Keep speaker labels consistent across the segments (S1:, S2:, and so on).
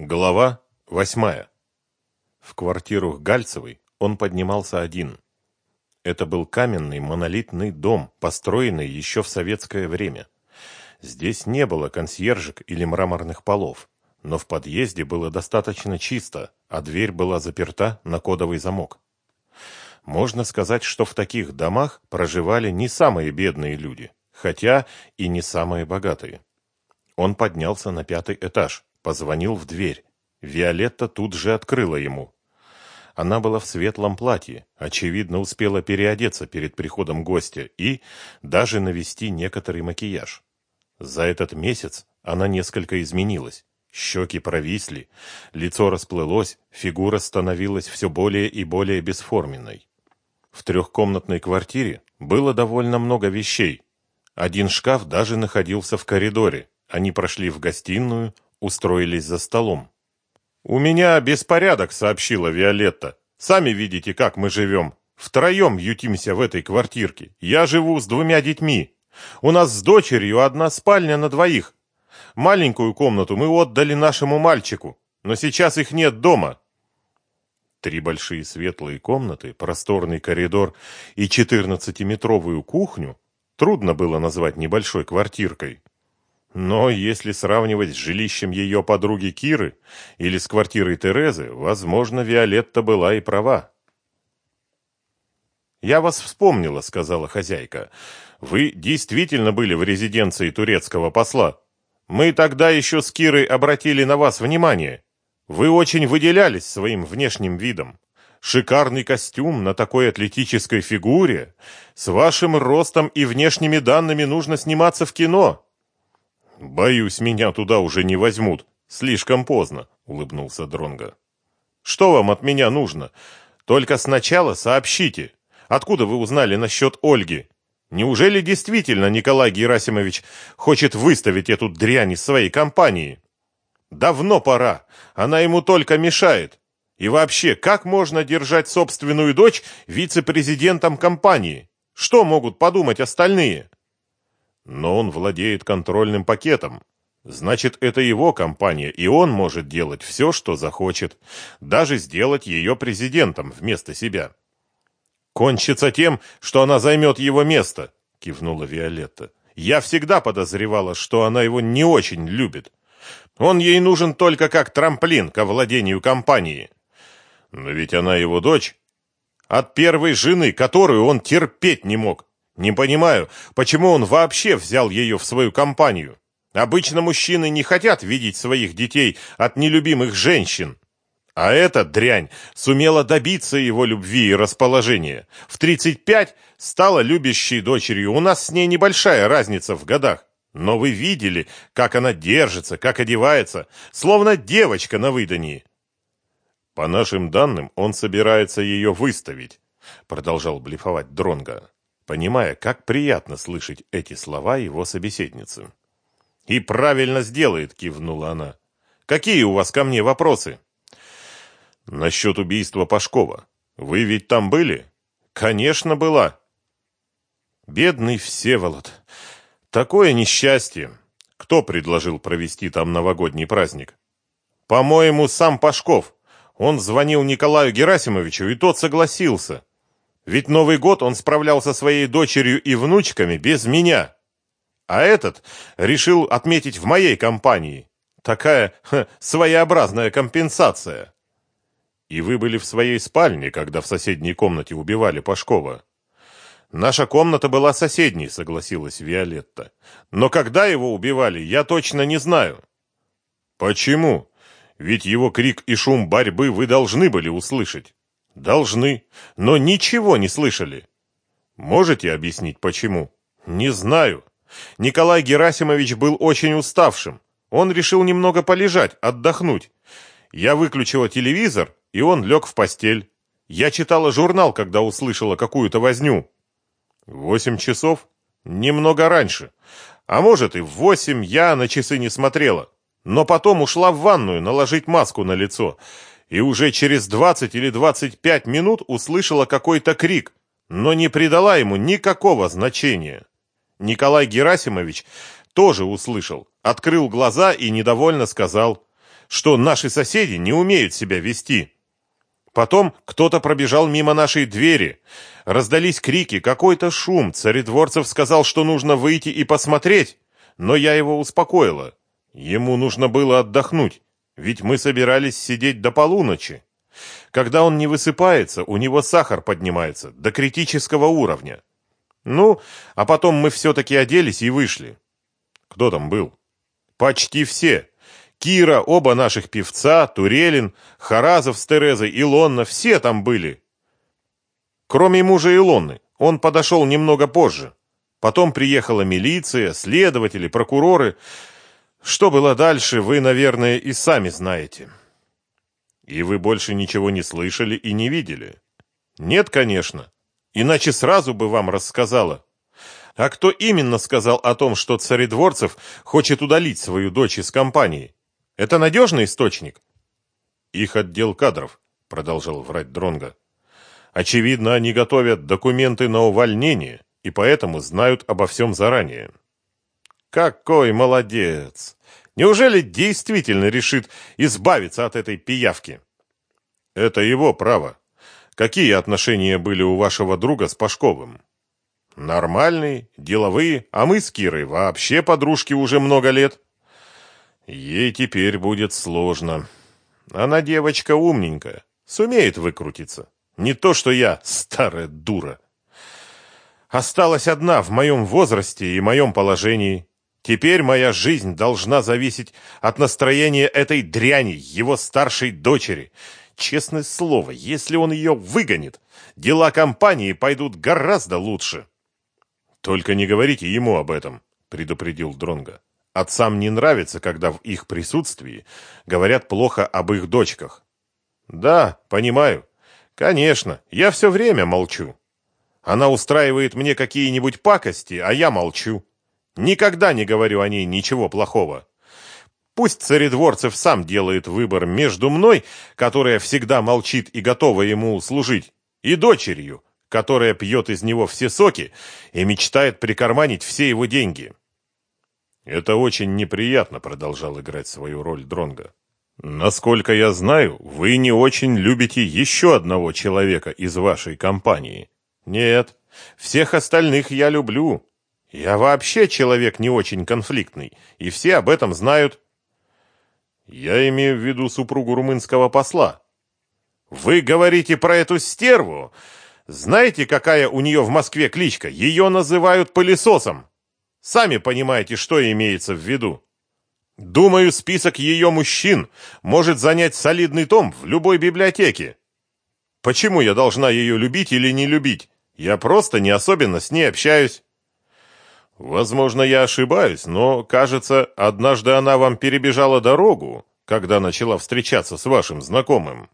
S1: Глава восьмая. В квартиру Гальцевой он поднимался один. Это был каменный монолитный дом, построенный еще в советское время. Здесь не было консьержек или мраморных полов, но в подъезде было достаточно чисто, а дверь была заперта на кодовый замок. Можно сказать, что в таких домах проживали не самые бедные люди, хотя и не самые богатые. Он поднялся на пятый этаж Позвонил в дверь. Виолетта тут же открыла ему. Она была в светлом платье, очевидно, успела переодеться перед приходом гостя и даже навести некоторый макияж. За этот месяц она несколько изменилась. Щеки провисли, лицо расплылось, фигура становилась все более и более бесформенной. В трехкомнатной квартире было довольно много вещей. Один шкаф даже находился в коридоре. Они прошли в гостиную, устроились за столом. «У меня беспорядок», — сообщила Виолетта. «Сами видите, как мы живем. Втроем ютимся в этой квартирке. Я живу с двумя детьми. У нас с дочерью одна спальня на двоих. Маленькую комнату мы отдали нашему мальчику, но сейчас их нет дома». Три большие светлые комнаты, просторный коридор и четырнадцатиметровую кухню трудно было назвать небольшой квартиркой. Но если сравнивать с жилищем ее подруги Киры или с квартирой Терезы, возможно, Виолетта была и права. «Я вас вспомнила», — сказала хозяйка. «Вы действительно были в резиденции турецкого посла. Мы тогда еще с Кирой обратили на вас внимание. Вы очень выделялись своим внешним видом. Шикарный костюм на такой атлетической фигуре. С вашим ростом и внешними данными нужно сниматься в кино». Боюсь, меня туда уже не возьмут. Слишком поздно, улыбнулся Дронга. Что вам от меня нужно? Только сначала сообщите. Откуда вы узнали насчет Ольги? Неужели действительно Николай Герасимович хочет выставить эту дрянь из своей компании? Давно пора. Она ему только мешает. И вообще, как можно держать собственную дочь вице-президентом компании? Что могут подумать остальные? Но он владеет контрольным пакетом. Значит, это его компания, и он может делать все, что захочет, даже сделать ее президентом вместо себя. Кончится тем, что она займет его место, кивнула Виолетта. Я всегда подозревала, что она его не очень любит. Он ей нужен только как трамплин к овладению компанией. Но ведь она его дочь. От первой жены, которую он терпеть не мог. Не понимаю, почему он вообще взял ее в свою компанию. Обычно мужчины не хотят видеть своих детей от нелюбимых женщин. А эта дрянь сумела добиться его любви и расположения. В 35 стала любящей дочерью. У нас с ней небольшая разница в годах. Но вы видели, как она держится, как одевается, словно девочка на выдании. По нашим данным, он собирается ее выставить, продолжал блефовать Дронга понимая, как приятно слышать эти слова его собеседницы. «И правильно сделает», — кивнула она. «Какие у вас ко мне вопросы?» «Насчет убийства Пашкова. Вы ведь там были?» «Конечно, была». «Бедный Всеволод. Такое несчастье. Кто предложил провести там новогодний праздник?» «По-моему, сам Пашков. Он звонил Николаю Герасимовичу, и тот согласился. Ведь Новый год он справлял со своей дочерью и внучками без меня. А этот решил отметить в моей компании. Такая ха, своеобразная компенсация. И вы были в своей спальне, когда в соседней комнате убивали Пашкова. Наша комната была соседней, согласилась Виолетта. Но когда его убивали, я точно не знаю. Почему? Ведь его крик и шум борьбы вы должны были услышать. Должны, но ничего не слышали. Можете объяснить почему? Не знаю. Николай Герасимович был очень уставшим. Он решил немного полежать, отдохнуть. Я выключила телевизор, и он лег в постель. Я читала журнал, когда услышала какую-то возню. Восемь часов? Немного раньше. А может и в восемь я на часы не смотрела. Но потом ушла в ванную наложить маску на лицо и уже через 20 или 25 минут услышала какой-то крик, но не придала ему никакого значения. Николай Герасимович тоже услышал, открыл глаза и недовольно сказал, что наши соседи не умеют себя вести. Потом кто-то пробежал мимо нашей двери. Раздались крики, какой-то шум. Царедворцев сказал, что нужно выйти и посмотреть, но я его успокоила. Ему нужно было отдохнуть, ведь мы собирались сидеть до полуночи. Когда он не высыпается, у него сахар поднимается до критического уровня. Ну, а потом мы все-таки оделись и вышли. Кто там был? Почти все. Кира, оба наших певца, Турелин, Харазов с Терезой, Илонна, все там были. Кроме мужа Илонны, он подошел немного позже. Потом приехала милиция, следователи, прокуроры. Что было дальше, вы, наверное, и сами знаете. И вы больше ничего не слышали и не видели? Нет, конечно. Иначе сразу бы вам рассказала. А кто именно сказал о том, что Царедворцев хочет удалить свою дочь из компании? Это надежный источник? Их отдел кадров, продолжал врать Дронга. Очевидно, они готовят документы на увольнение и поэтому знают обо всем заранее. Какой молодец! Неужели действительно решит избавиться от этой пиявки? Это его право. Какие отношения были у вашего друга с Пашковым? Нормальные, деловые, а мы с Кирой вообще подружки уже много лет. Ей теперь будет сложно. Она девочка умненькая, сумеет выкрутиться. Не то, что я, старая дура. Осталась одна в моем возрасте и моем положении. Теперь моя жизнь должна зависеть от настроения этой дряни, его старшей дочери. Честное слово, если он ее выгонит, дела компании пойдут гораздо лучше. Только не говорите ему об этом, предупредил Дронга. Отцам не нравится, когда в их присутствии говорят плохо об их дочках. Да, понимаю. Конечно, я все время молчу. Она устраивает мне какие-нибудь пакости, а я молчу. Никогда не говорю о ней ничего плохого. Пусть царедворцев сам делает выбор между мной, которая всегда молчит и готова ему служить, и дочерью, которая пьет из него все соки и мечтает прикарманить все его деньги. Это очень неприятно, продолжал играть свою роль Дронга. Насколько я знаю, вы не очень любите еще одного человека из вашей компании. Нет, всех остальных я люблю. Я вообще человек не очень конфликтный, и все об этом знают. Я имею в виду супругу румынского посла. Вы говорите про эту стерву? Знаете, какая у нее в Москве кличка? Ее называют пылесосом. Сами понимаете, что имеется в виду. Думаю, список ее мужчин может занять солидный том в любой библиотеке. Почему я должна ее любить или не любить? Я просто не особенно с ней общаюсь. Возможно, я ошибаюсь, но, кажется, однажды она вам перебежала дорогу, когда начала встречаться с вашим знакомым.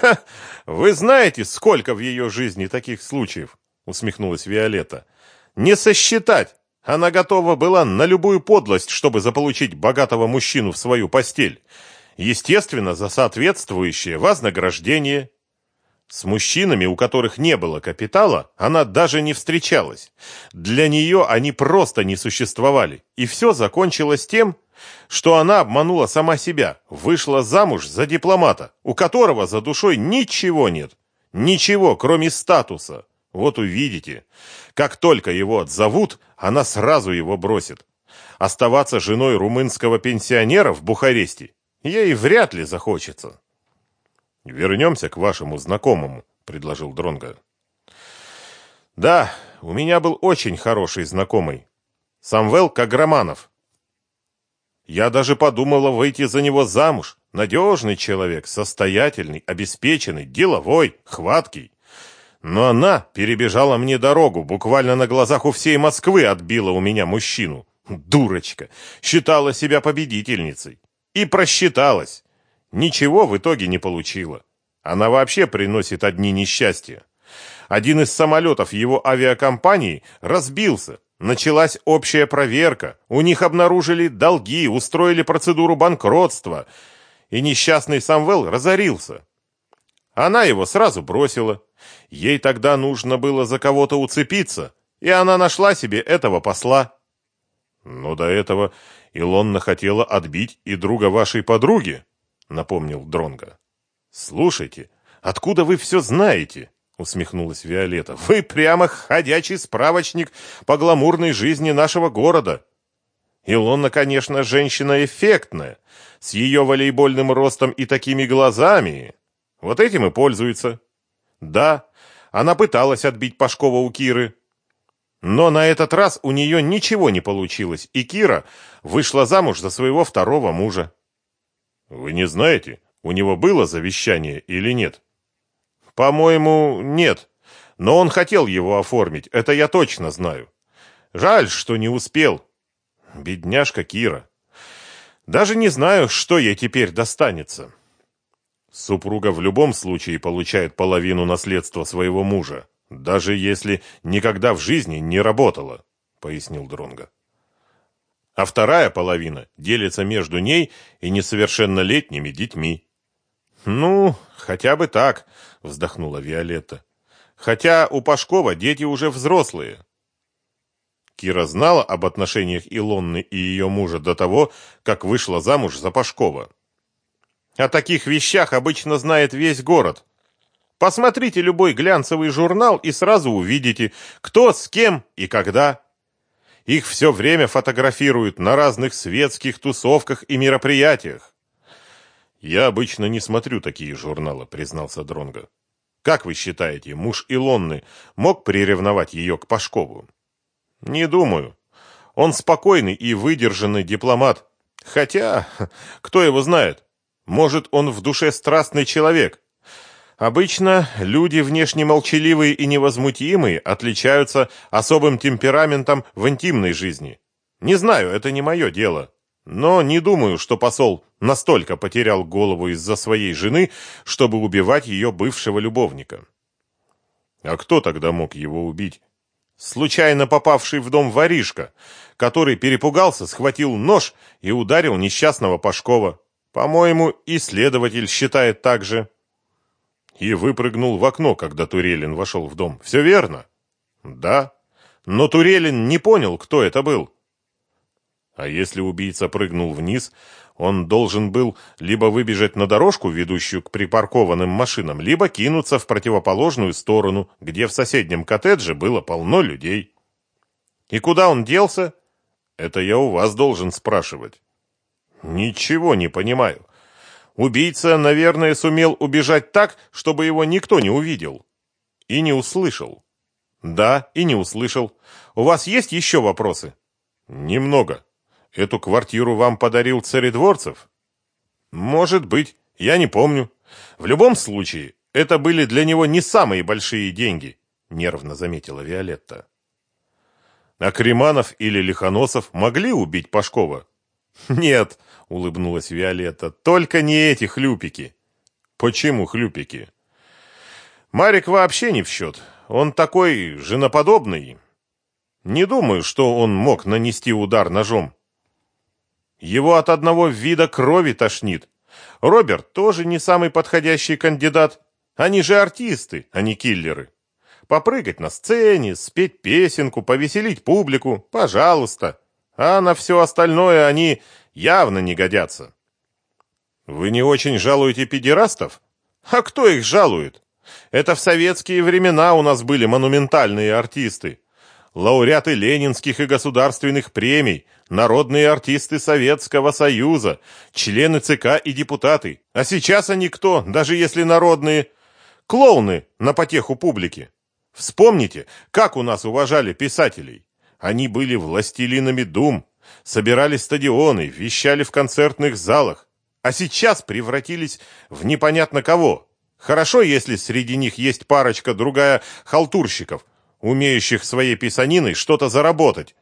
S1: Ха, вы знаете, сколько в ее жизни таких случаев, усмехнулась Виолетта. Не сосчитать. Она готова была на любую подлость, чтобы заполучить богатого мужчину в свою постель. Естественно, за соответствующее вознаграждение. С мужчинами, у которых не было капитала, она даже не встречалась. Для нее они просто не существовали. И все закончилось тем, что она обманула сама себя, вышла замуж за дипломата, у которого за душой ничего нет. Ничего, кроме статуса. Вот увидите. Как только его отзовут, она сразу его бросит. Оставаться женой румынского пенсионера в Бухаресте ей вряд ли захочется. Вернемся к вашему знакомому, предложил Дронга. Да, у меня был очень хороший знакомый. Самвел Каграманов. Я даже подумала выйти за него замуж. Надежный человек, состоятельный, обеспеченный, деловой, хваткий. Но она перебежала мне дорогу, буквально на глазах у всей Москвы отбила у меня мужчину. Дурочка, считала себя победительницей. И просчиталась. Ничего в итоге не получила. Она вообще приносит одни несчастья. Один из самолетов его авиакомпании разбился. Началась общая проверка. У них обнаружили долги, устроили процедуру банкротства. И несчастный Самвел разорился. Она его сразу бросила. Ей тогда нужно было за кого-то уцепиться, и она нашла себе этого посла. Но до этого Илонна хотела отбить и друга вашей подруги, напомнил Дронга. Слушайте, откуда вы все знаете? усмехнулась Виолетта. Вы прямо ходячий справочник по гламурной жизни нашего города. Илона, конечно, женщина эффектная, с ее волейбольным ростом и такими глазами. Вот этим и пользуется. Да, она пыталась отбить Пашкова у Киры. Но на этот раз у нее ничего не получилось, и Кира вышла замуж за своего второго мужа. Вы не знаете, у него было завещание или нет? По-моему, нет. Но он хотел его оформить, это я точно знаю. Жаль, что не успел. Бедняжка Кира. Даже не знаю, что ей теперь достанется. Супруга в любом случае получает половину наследства своего мужа, даже если никогда в жизни не работала, пояснил Дронга. А вторая половина делится между ней и несовершеннолетними детьми. Ну, хотя бы так, вздохнула Виолетта. Хотя у Пашкова дети уже взрослые. Кира знала об отношениях Илонны и ее мужа до того, как вышла замуж за Пашкова. О таких вещах обычно знает весь город. Посмотрите любой глянцевый журнал и сразу увидите, кто с кем и когда. Их все время фотографируют на разных светских тусовках и мероприятиях. Я обычно не смотрю такие журналы, признался Дронга. Как вы считаете, муж Илонны мог приревновать ее к Пашкову? Не думаю. Он спокойный и выдержанный дипломат. Хотя, кто его знает? Может, он в душе страстный человек. Обычно люди внешне молчаливые и невозмутимые отличаются особым темпераментом в интимной жизни. Не знаю, это не мое дело. Но не думаю, что посол настолько потерял голову из-за своей жены, чтобы убивать ее бывшего любовника. А кто тогда мог его убить? Случайно попавший в дом воришка, который перепугался, схватил нож и ударил несчастного Пашкова. По-моему, и следователь считает так же. И выпрыгнул в окно, когда Турелин вошел в дом. Все верно? Да. Но Турелин не понял, кто это был. А если убийца прыгнул вниз, он должен был либо выбежать на дорожку, ведущую к припаркованным машинам, либо кинуться в противоположную сторону, где в соседнем коттедже было полно людей. И куда он делся? Это я у вас должен спрашивать. Ничего не понимаю. Убийца, наверное, сумел убежать так, чтобы его никто не увидел. И не услышал. Да, и не услышал. У вас есть еще вопросы? Немного. Эту квартиру вам подарил царедворцев? Может быть, я не помню. В любом случае, это были для него не самые большие деньги, нервно заметила Виолетта. А Креманов или Лихоносов могли убить Пашкова? Нет, улыбнулась Виолетта. Только не эти хлюпики. Почему хлюпики? Марик вообще не в счет. Он такой женоподобный. Не думаю, что он мог нанести удар ножом. Его от одного вида крови тошнит. Роберт тоже не самый подходящий кандидат. Они же артисты, а не киллеры. Попрыгать на сцене, спеть песенку, повеселить публику, пожалуйста. А на все остальное они явно не годятся. Вы не очень жалуете педерастов? А кто их жалует? Это в советские времена у нас были монументальные артисты. Лауреаты ленинских и государственных премий, народные артисты Советского Союза, члены ЦК и депутаты. А сейчас они кто, даже если народные? Клоуны на потеху публики. Вспомните, как у нас уважали писателей. Они были властелинами дум, собирали стадионы, вещали в концертных залах, а сейчас превратились в непонятно кого. Хорошо, если среди них есть парочка другая халтурщиков, умеющих своей писаниной что-то заработать.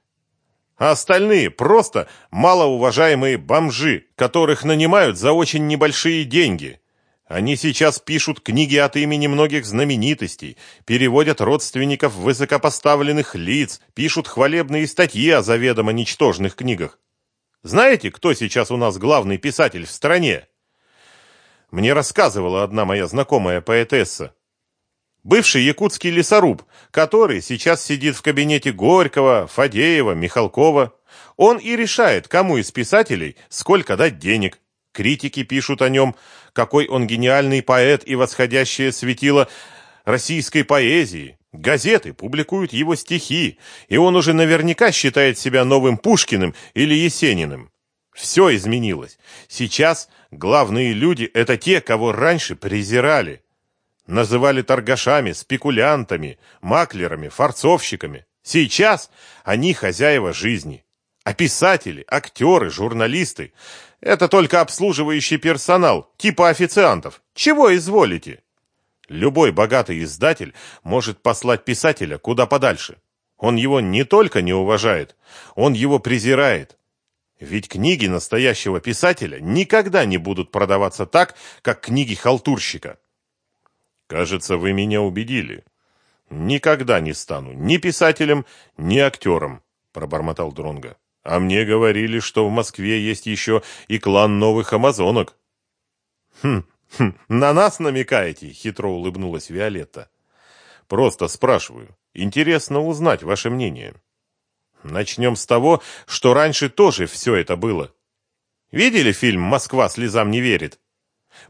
S1: А остальные просто малоуважаемые бомжи, которых нанимают за очень небольшие деньги – они сейчас пишут книги от имени многих знаменитостей, переводят родственников высокопоставленных лиц, пишут хвалебные статьи о заведомо ничтожных книгах. Знаете, кто сейчас у нас главный писатель в стране? Мне рассказывала одна моя знакомая поэтесса. бывший якутский лесоруб, который сейчас сидит в кабинете Горького, Фадеева, Михалкова. Он и решает, кому из писателей сколько дать денег. Критики пишут о нем, какой он гениальный поэт и восходящее светило российской поэзии. Газеты публикуют его стихи, и он уже наверняка считает себя новым Пушкиным или Есениным. Все изменилось. Сейчас главные люди – это те, кого раньше презирали. Называли торгашами, спекулянтами, маклерами, форцовщиками. Сейчас они хозяева жизни. А писатели, актеры, журналисты – это только обслуживающий персонал, типа официантов. Чего изволите? Любой богатый издатель может послать писателя куда подальше. Он его не только не уважает, он его презирает. Ведь книги настоящего писателя никогда не будут продаваться так, как книги халтурщика. Кажется, вы меня убедили. Никогда не стану ни писателем, ни актером, пробормотал Дронга. А мне говорили, что в Москве есть еще и клан новых амазонок. Хм, хм на нас намекаете? Хитро улыбнулась Виолетта. Просто спрашиваю. Интересно узнать ваше мнение. Начнем с того, что раньше тоже все это было. Видели фильм «Москва слезам не верит»?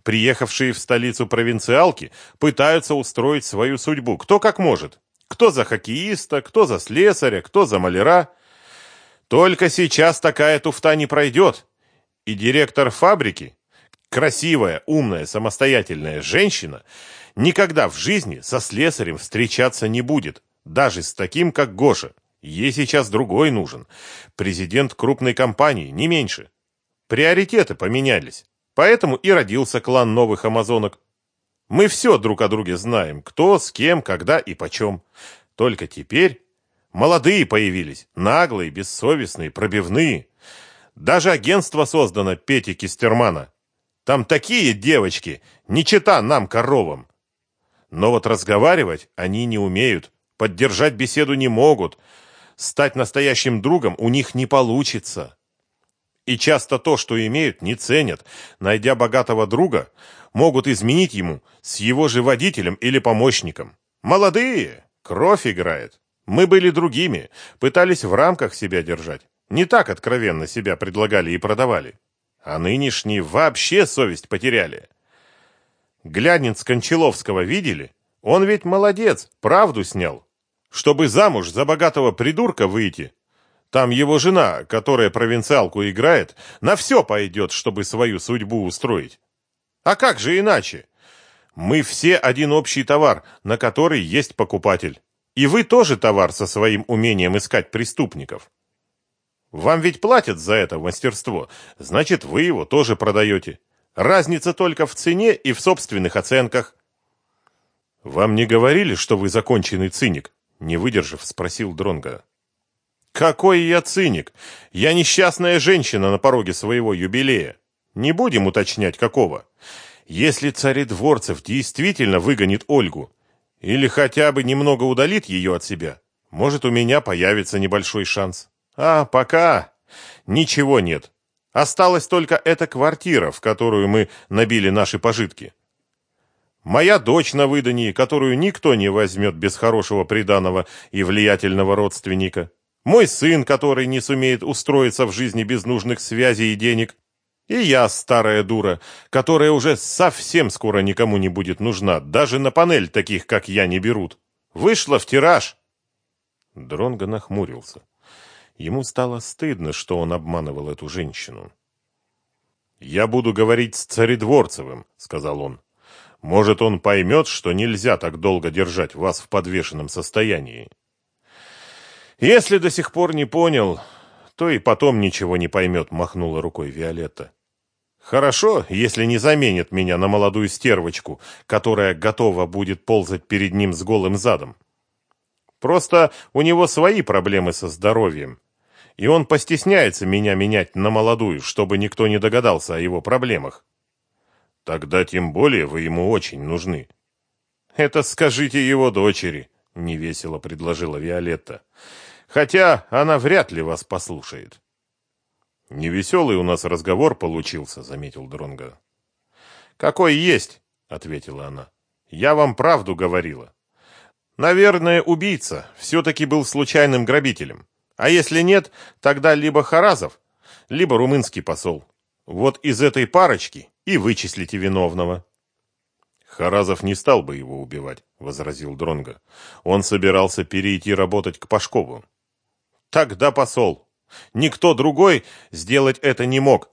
S1: Приехавшие в столицу провинциалки пытаются устроить свою судьбу, кто как может. Кто за хоккеиста, кто за слесаря, кто за маляра. Только сейчас такая туфта не пройдет. И директор фабрики, красивая, умная, самостоятельная женщина, никогда в жизни со слесарем встречаться не будет, даже с таким, как Гоша. Ей сейчас другой нужен. Президент крупной компании, не меньше. Приоритеты поменялись. Поэтому и родился клан новых амазонок. Мы все друг о друге знаем, кто, с кем, когда и почем. Только теперь Молодые появились, наглые, бессовестные, пробивные. Даже агентство создано Пети Кистермана. Там такие девочки, не чита нам, коровам. Но вот разговаривать они не умеют, поддержать беседу не могут. Стать настоящим другом у них не получится. И часто то, что имеют, не ценят. Найдя богатого друга, могут изменить ему с его же водителем или помощником. Молодые, кровь играет. Мы были другими, пытались в рамках себя держать. Не так откровенно себя предлагали и продавали. А нынешние вообще совесть потеряли. Глянец Кончаловского видели? Он ведь молодец, правду снял. Чтобы замуж за богатого придурка выйти. Там его жена, которая провинциалку играет, на все пойдет, чтобы свою судьбу устроить. А как же иначе? Мы все один общий товар, на который есть покупатель. И вы тоже товар со своим умением искать преступников. Вам ведь платят за это мастерство, значит, вы его тоже продаете. Разница только в цене и в собственных оценках. Вам не говорили, что вы законченный циник? Не выдержав, спросил Дронга. Какой я циник? Я несчастная женщина на пороге своего юбилея. Не будем уточнять, какого. Если царедворцев действительно выгонит Ольгу, или хотя бы немного удалит ее от себя. Может, у меня появится небольшой шанс. А пока ничего нет. Осталась только эта квартира, в которую мы набили наши пожитки. Моя дочь на выдании, которую никто не возьмет без хорошего приданого и влиятельного родственника. Мой сын, который не сумеет устроиться в жизни без нужных связей и денег. И я, старая дура, которая уже совсем скоро никому не будет нужна, даже на панель таких, как я, не берут. Вышла в тираж. Дронго нахмурился. Ему стало стыдно, что он обманывал эту женщину. «Я буду говорить с царедворцевым», — сказал он. «Может, он поймет, что нельзя так долго держать вас в подвешенном состоянии». «Если до сих пор не понял, то и потом ничего не поймет», — махнула рукой Виолетта. Хорошо, если не заменит меня на молодую стервочку, которая готова будет ползать перед ним с голым задом. Просто у него свои проблемы со здоровьем, и он постесняется меня менять на молодую, чтобы никто не догадался о его проблемах. Тогда тем более вы ему очень нужны. Это скажите его дочери, невесело предложила Виолетта. Хотя она вряд ли вас послушает. Невеселый у нас разговор получился, заметил Дронга. Какой есть, ответила она. Я вам правду говорила. Наверное, убийца все-таки был случайным грабителем. А если нет, тогда либо Харазов, либо румынский посол. Вот из этой парочки и вычислите виновного. Харазов не стал бы его убивать, возразил Дронга. Он собирался перейти работать к Пашкову. Тогда посол. Никто другой сделать это не мог.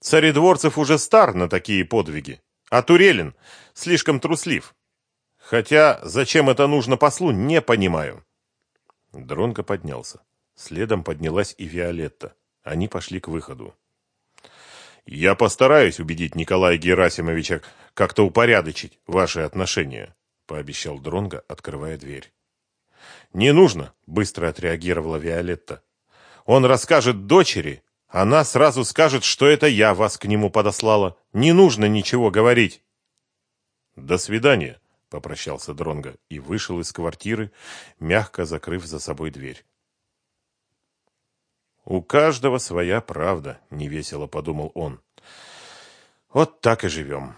S1: Царедворцев уже стар на такие подвиги, а Турелин слишком труслив. Хотя зачем это нужно послу, не понимаю. Дронго поднялся. Следом поднялась и Виолетта. Они пошли к выходу. Я постараюсь убедить Николая Герасимовича как-то упорядочить ваши отношения, пообещал Дронго, открывая дверь. Не нужно, быстро отреагировала Виолетта. Он расскажет дочери, она сразу скажет, что это я вас к нему подослала. Не нужно ничего говорить. До свидания, попрощался Дронго и вышел из квартиры, мягко закрыв за собой дверь. У каждого своя правда, невесело подумал он. Вот так и живем.